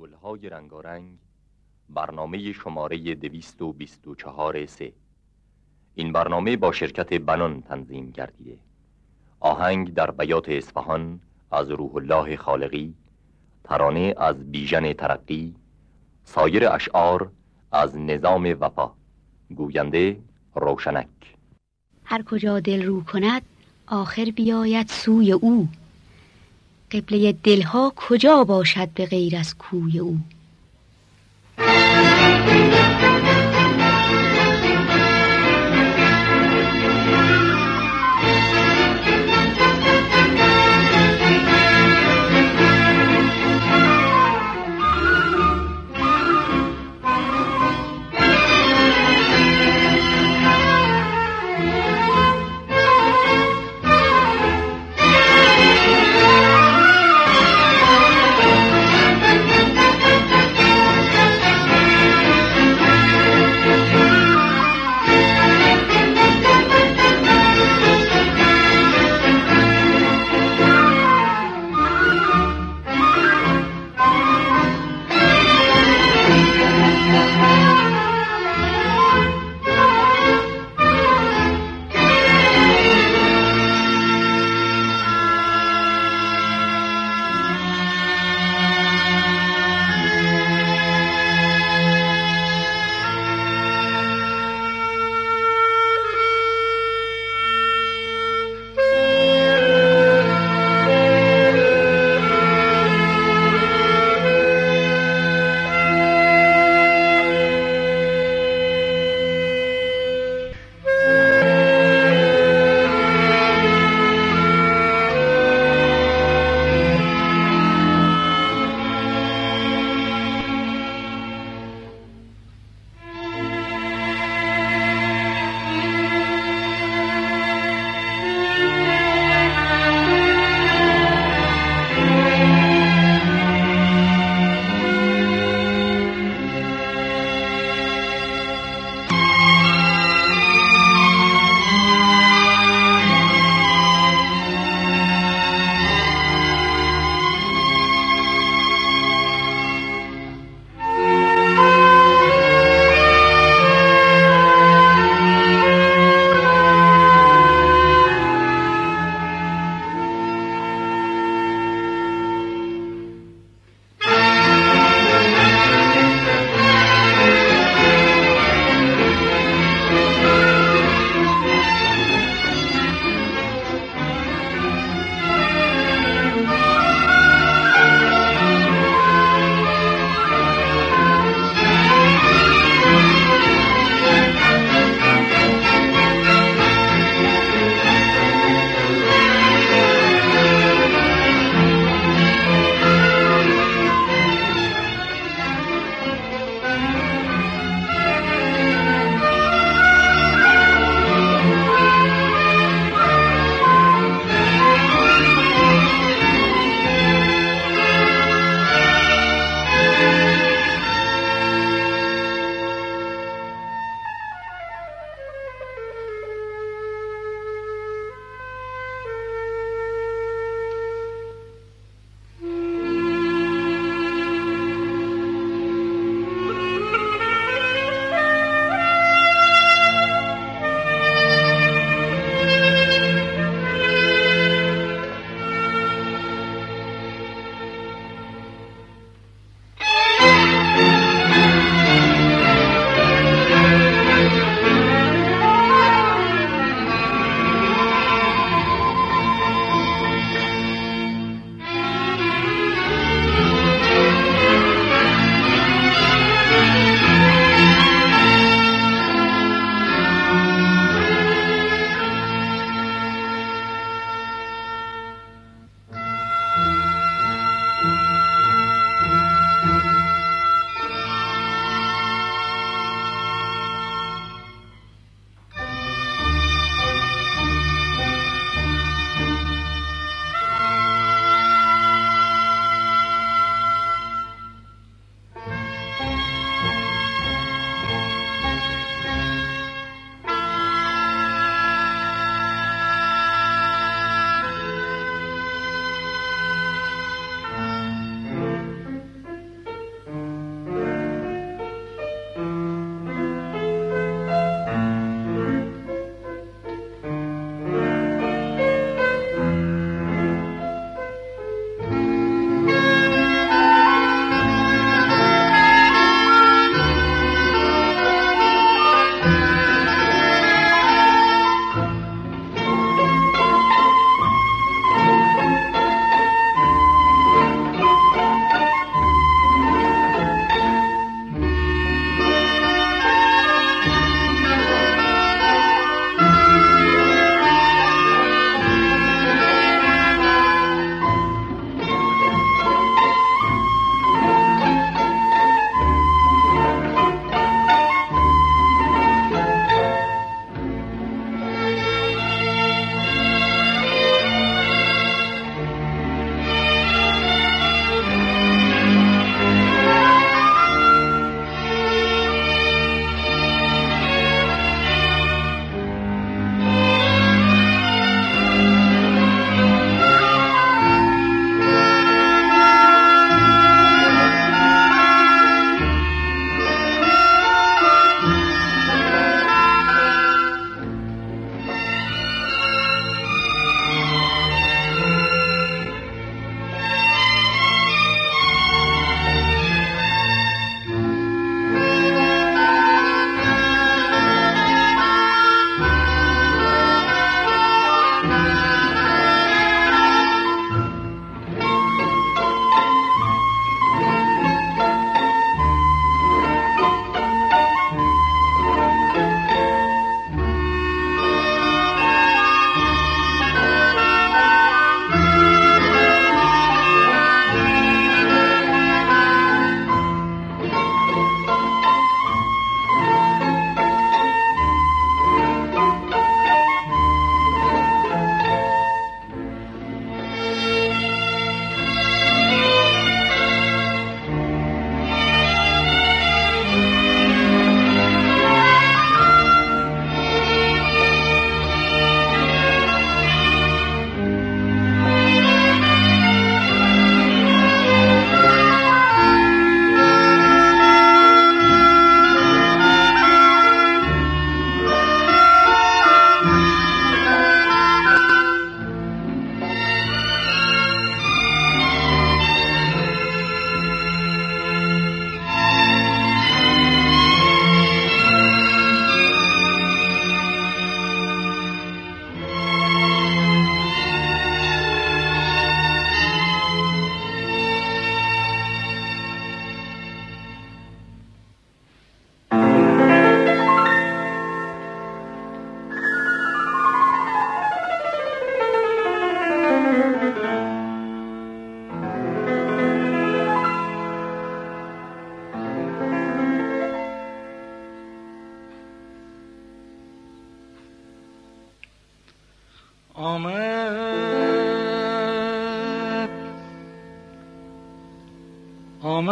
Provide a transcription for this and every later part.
گلهای رنگارنگ برنامه شماره دویست و بیست و چهار سه. این برنامه با شرکت بنان تنظیم گردیده. آهنگ در بیات اصفهان از روح الله خالقی ترانه از بیژن ترقی سایر اشعار از نظام وفا. گوینده روشنک. هر کجا دل رو کند آخر بیاید سوی او. قبله دلها کجا باشد به غیر از کوی او؟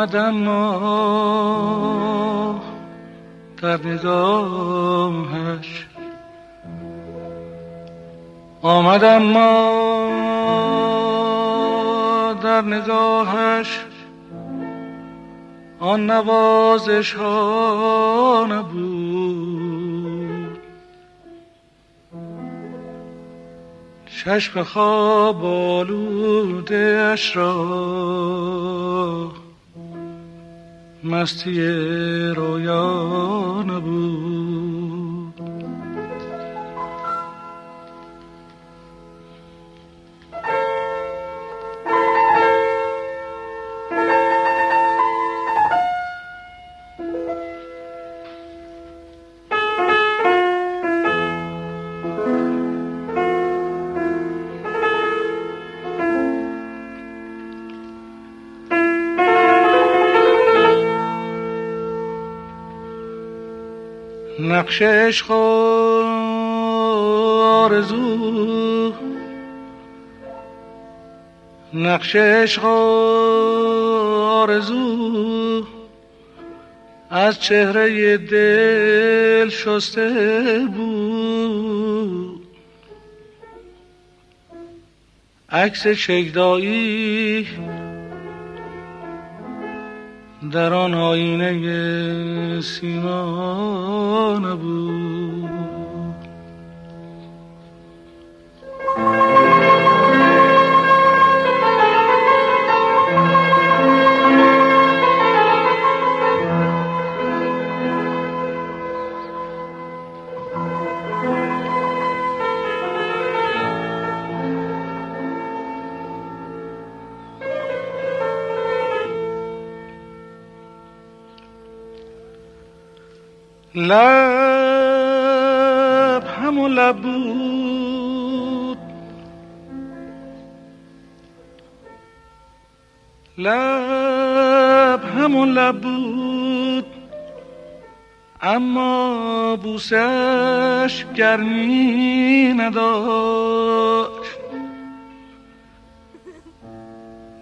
آمد اما در نگاهش آمد اما در نگاهش آن نوازش ها نبود. چشم خواب آلوده اش را مستی رویا نبود نقش عشق آرزو. نقش عشق آرزو. از چهره دل شسته بود. عکس شکدایی در آن آینه سیما نبود. لب همون لب بود. لب همون لب بود. اما بوسش گرمی نداشت.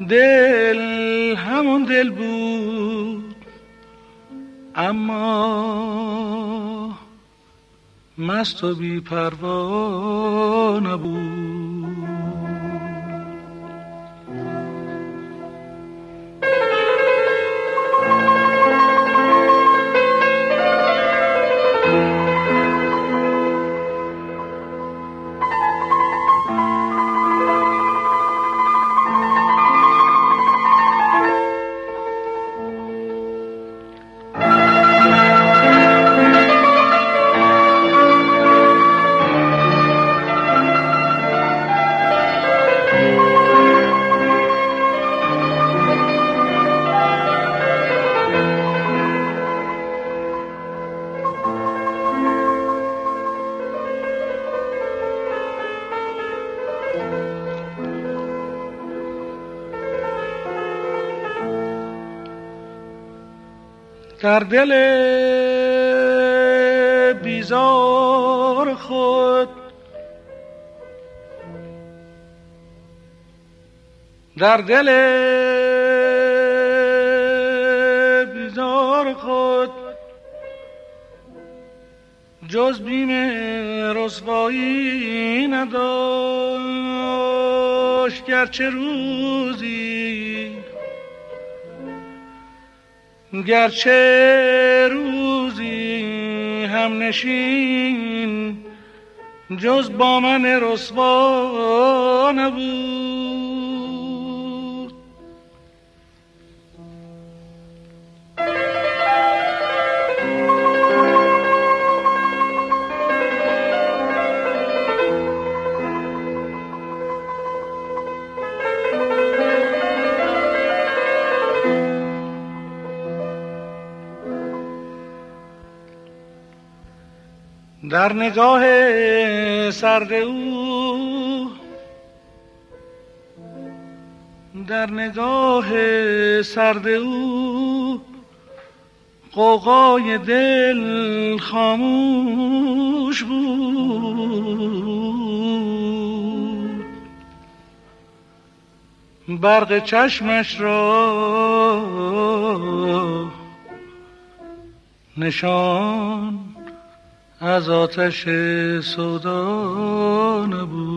دل همون دل بود. اما مست و بی پروا نبود. در دل بیزار خود. در دل بیزار خود. جز بیم رسوایی نداشت گرچه روزی گرچه روزی هم نشین جز با من رسوا نبود. در نگاه سرد او در نگاه سرد او قوقای دل خاموش بود. برق چشمش را نشان از آتش سودا نبود.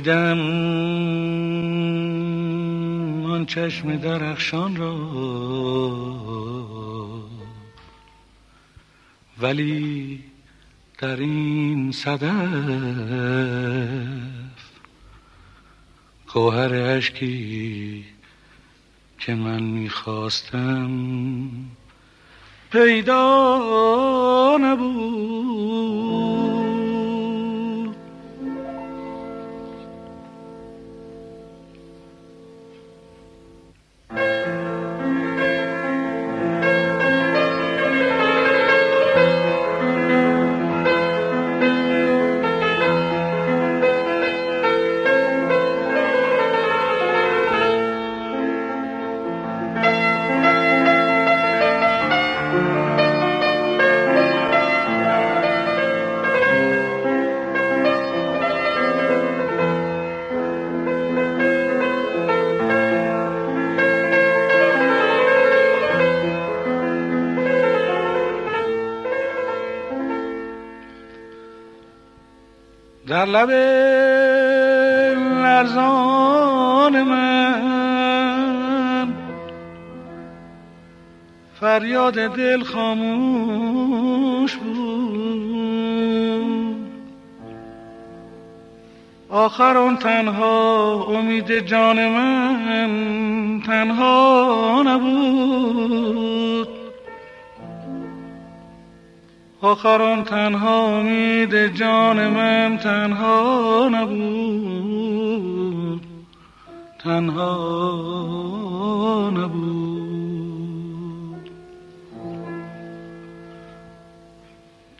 دیدم آن چشم درخشان را. ولی در این صدف گوهر اشکی که من می‌خواستم پیدا نبود. در لب لرزان من. فریاد دل خاموش بود. آخر اون تنها امید جان من تنها نبود. آخران تنها امید جان من تنها نبود. تنها نبود.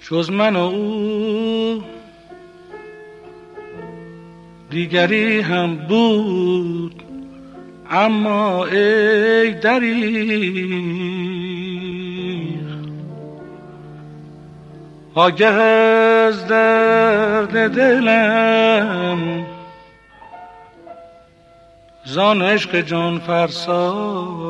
جز من و او دیگری هم بود. اما ای دری آگه از درد دلم. زان عشق جان فرسان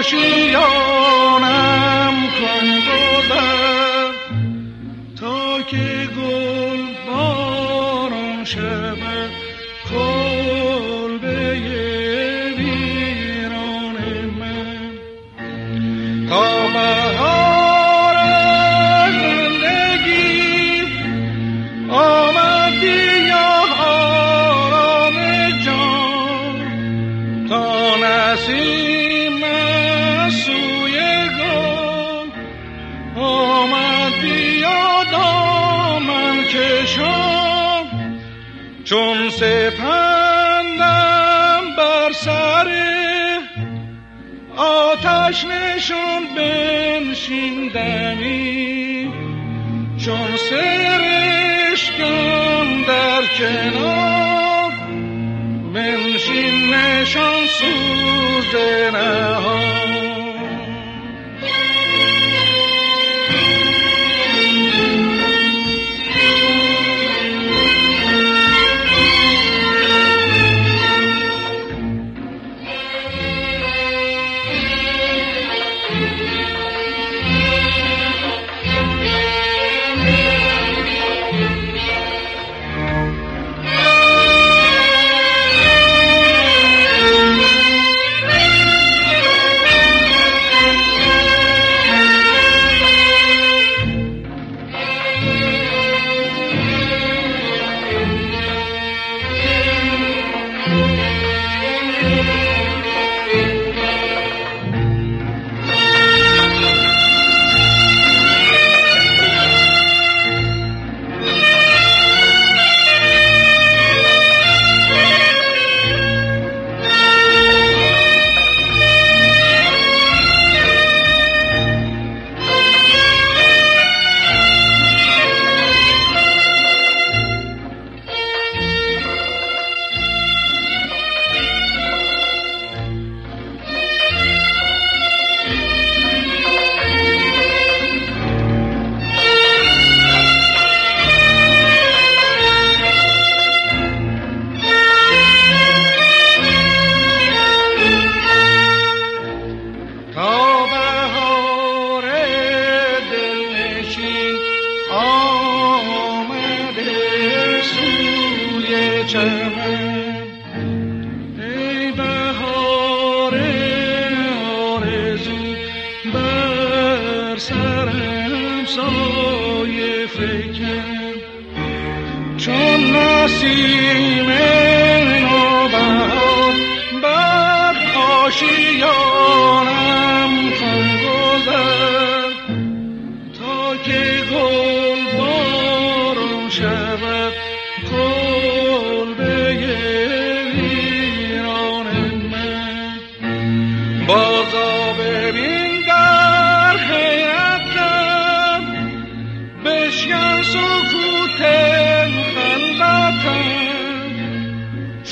آشیانم کن. چشمشون بنشین دمی چون سرش کن در کنار بنشین نشان سوز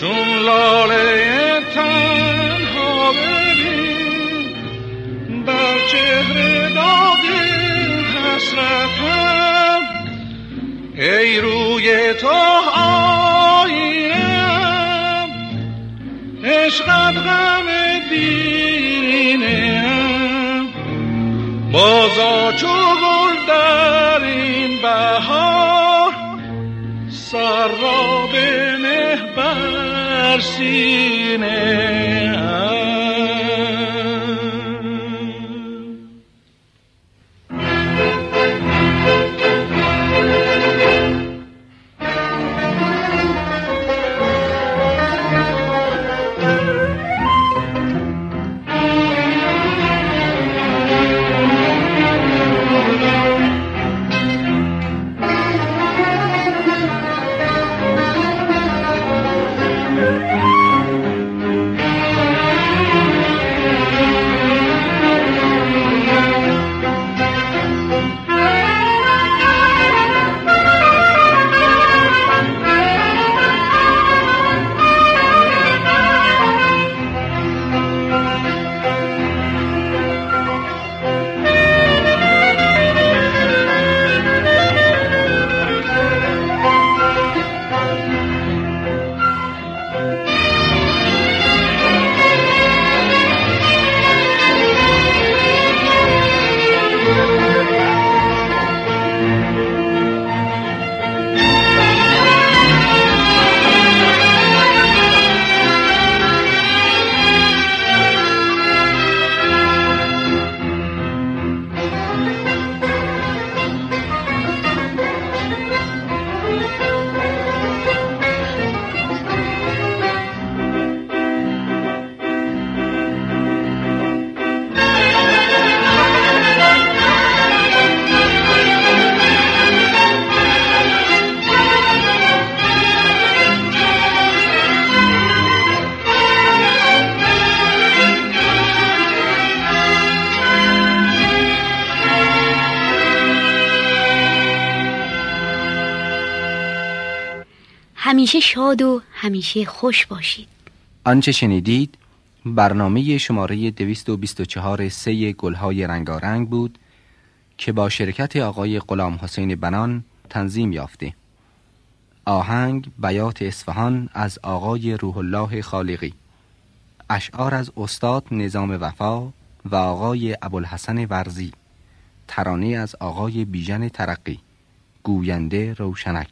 چون لاله تنها ببین بر چهره داغ حسرتم ای روی تو آینم عشقت غم دیرینم بازا چو گل در این بهار سر را sine همیشه شاد و همیشه خوش باشید. آنچه شنیدید برنامه شماره 224 سه گلهای رنگارنگ بود که با شرکت آقای غلام حسین بنان تنظیم یافته. آهنگ بیات اصفهان از آقای روح الله خالقی. اشعار از استاد نظام وفا و آقای ابوالحسن ورزی. ترانه از آقای بیژن ترقی. گوینده روشنک.